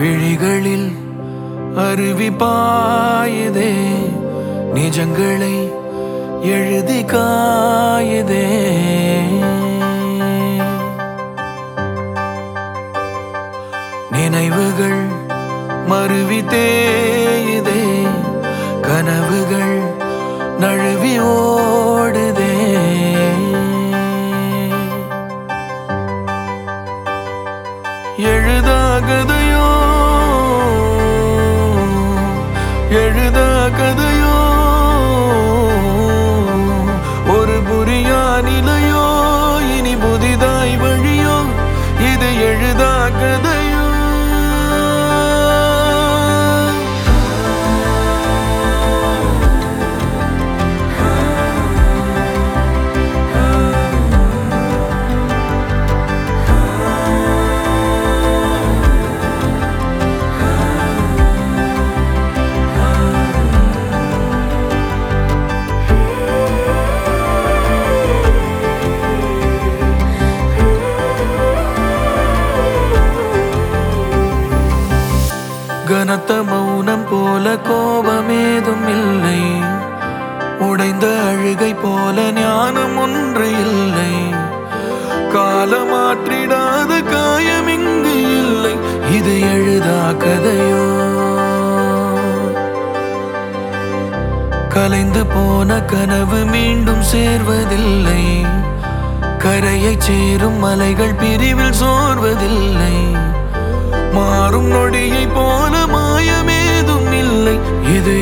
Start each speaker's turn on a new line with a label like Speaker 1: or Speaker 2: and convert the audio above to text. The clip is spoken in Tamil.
Speaker 1: விழிகளில் அருவி பாயுதே நிஜங்களை எழுதி காயுதே. நினைவுகள் மருவி தேயுதே கனவுகள் நழுவி ஓடுதே. எழுதாகதையோ எழுதாகதையோ ஒரு கனத்த மௌனம் போல கோபமேதும் இல்லை. உடைந்த அழுகை போல ஞானம் ஒன்று இல்லை. காலமாற்றிடாத காயம் இங்கு இல்லை. இது எழுதா கதையோ? கலைந்து போன கனவு மீண்டும் சேர்வதில்லை. கரையை சேரும் மலைகள் பிரிவில் சோர்வதில்லை. மாறும் நொடியை போல இது